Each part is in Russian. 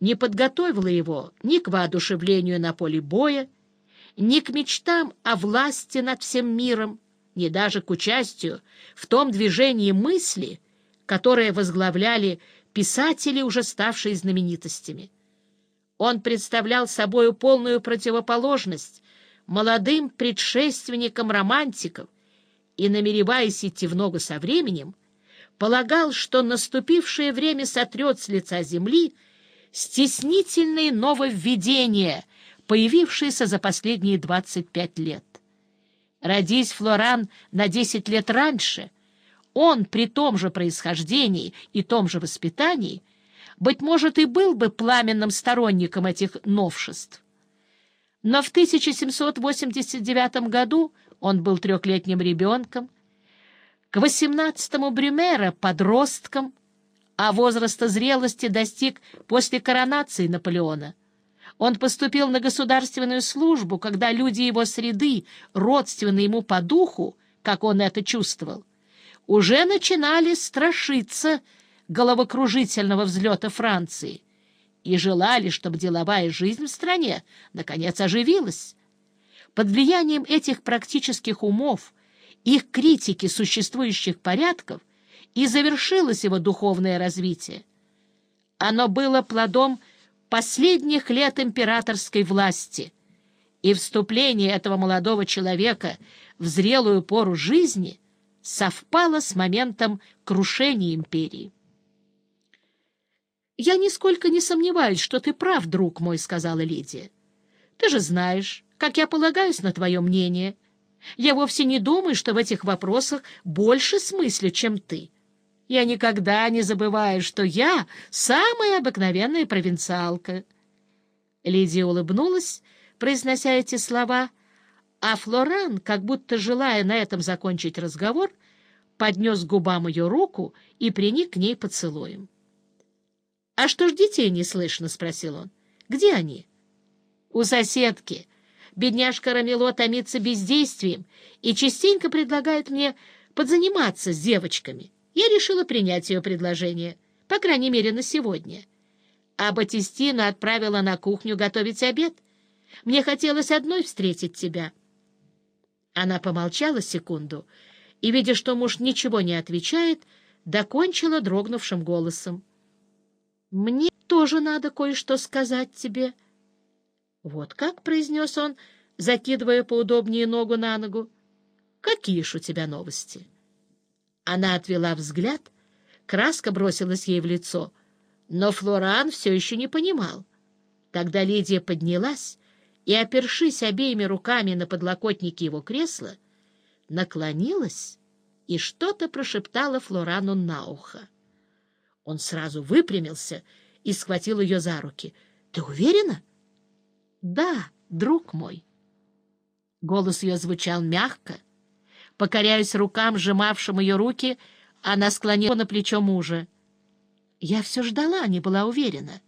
не подготовила его ни к воодушевлению на поле боя, ни к мечтам о власти над всем миром, ни даже к участию в том движении мысли, которое возглавляли писатели, уже ставшие знаменитостями. Он представлял собою полную противоположность молодым предшественникам романтиков и, намереваясь идти в ногу со временем, полагал, что наступившее время сотрет с лица земли стеснительные нововведения, появившиеся за последние 25 лет. Родись Флоран на 10 лет раньше, он при том же происхождении и том же воспитании, быть может, и был бы пламенным сторонником этих новшеств. Но в 1789 году он был трехлетним ребенком, к 18-му Брюмера — подростком, а возраста зрелости достиг после коронации Наполеона. Он поступил на государственную службу, когда люди его среды, родственные ему по духу, как он это чувствовал, уже начинали страшиться головокружительного взлета Франции и желали, чтобы деловая жизнь в стране наконец оживилась. Под влиянием этих практических умов, их критики существующих порядков и завершилось его духовное развитие. Оно было плодом последних лет императорской власти, и вступление этого молодого человека в зрелую пору жизни совпало с моментом крушения империи. «Я нисколько не сомневаюсь, что ты прав, друг мой», — сказала Лидия. «Ты же знаешь, как я полагаюсь на твое мнение. Я вовсе не думаю, что в этих вопросах больше смысла, чем ты. Я никогда не забываю, что я самая обыкновенная провинциалка». Лидия улыбнулась, произнося эти слова, а Флоран, как будто желая на этом закончить разговор, поднес к губам ее руку и приник к ней поцелуем. — А что ж детей не слышно? — спросил он. — Где они? — У соседки. Бедняжка Рамило томится бездействием и частенько предлагает мне подзаниматься с девочками. Я решила принять ее предложение, по крайней мере, на сегодня. А Батистину отправила на кухню готовить обед. Мне хотелось одной встретить тебя. Она помолчала секунду и, видя, что муж ничего не отвечает, докончила дрогнувшим голосом. Мне тоже надо кое-что сказать тебе. — Вот как, — произнес он, закидывая поудобнее ногу на ногу. — Какие ж у тебя новости? Она отвела взгляд, краска бросилась ей в лицо, но Флоран все еще не понимал. Тогда Лидия поднялась и, опершись обеими руками на подлокотники его кресла, наклонилась и что-то прошептала Флорану на ухо. Он сразу выпрямился и схватил ее за руки. — Ты уверена? — Да, друг мой. Голос ее звучал мягко. Покоряясь рукам, сжимавшим ее руки, она склонила на плечо мужа. Я все ждала, не была уверена.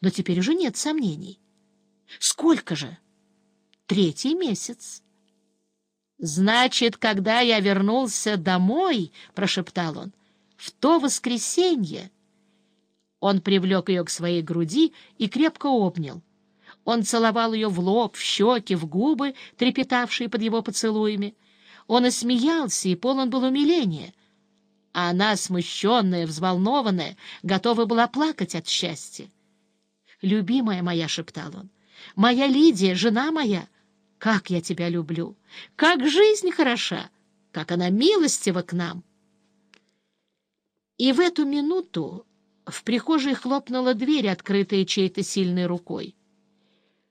Но теперь уже нет сомнений. Сколько же? Третий месяц. Значит, когда я вернулся домой, — прошептал он, в то воскресенье. Он привлек ее к своей груди и крепко обнял. Он целовал ее в лоб, в щеки, в губы, трепетавшие под его поцелуями. Он и смеялся, и полон был умиления. А она, смущенная, взволнованная, готова была плакать от счастья. «Любимая моя», — шептал он, — «моя Лидия, жена моя, как я тебя люблю! Как жизнь хороша! Как она милостива к нам!» И в эту минуту в прихожей хлопнула дверь, открытая чьей-то сильной рукой.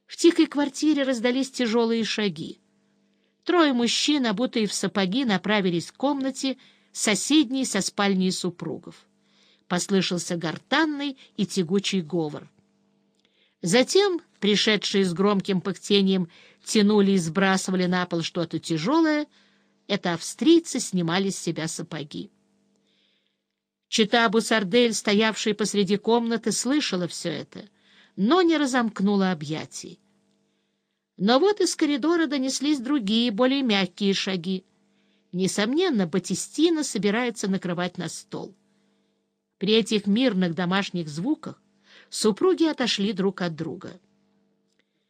В тихой квартире раздались тяжелые шаги. Трое мужчин, обутые в сапоги, направились к комнате, соседней со спальней супругов. Послышался гортанный и тягучий говор. Затем, пришедшие с громким пыхтением, тянули и сбрасывали на пол что-то тяжелое, это австрийцы снимали с себя сапоги. Чита Бусардель, стоявшая посреди комнаты, слышала все это, но не разомкнула объятий. Но вот из коридора донеслись другие, более мягкие шаги. Несомненно, Батистина собирается накрывать на стол. При этих мирных домашних звуках Супруги отошли друг от друга.